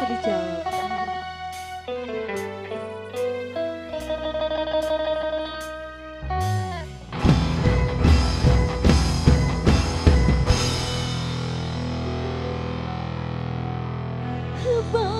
bisa dijawab Bye.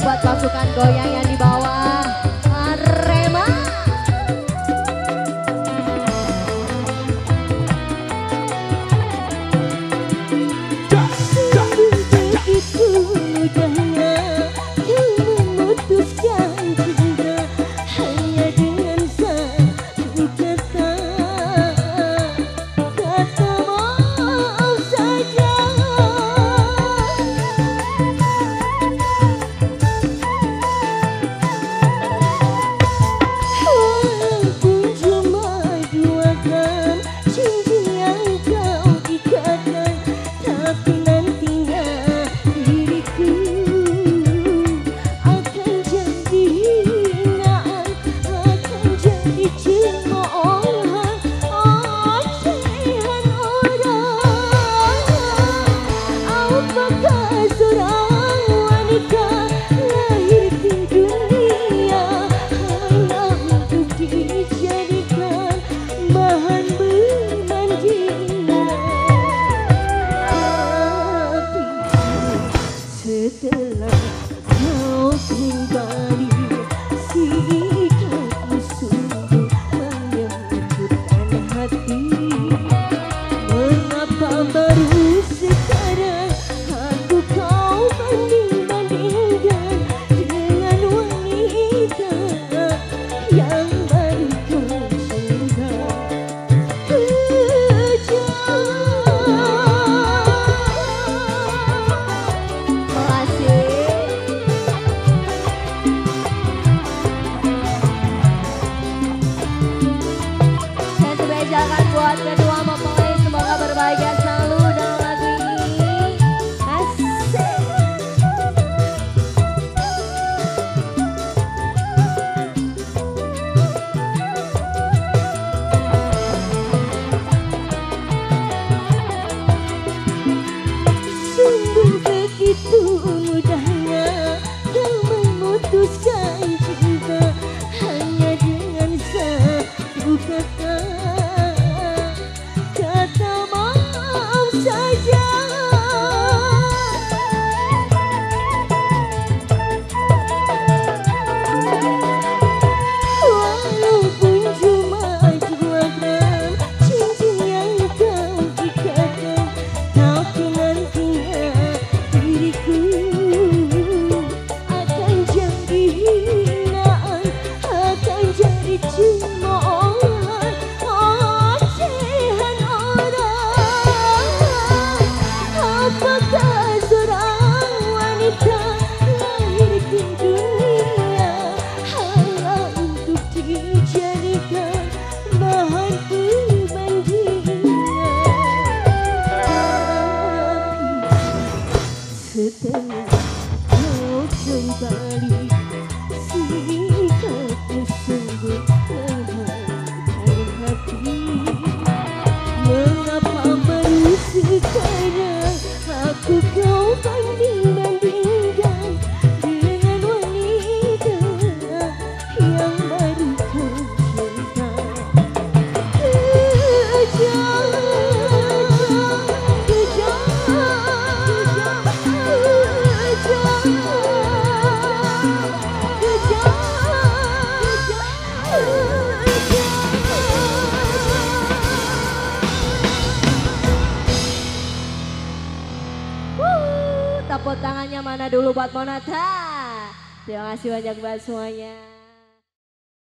buat pasukan goyang yang dibawa てもうつんばり dulu buat Monata. Terima kasih banyak buat semuanya.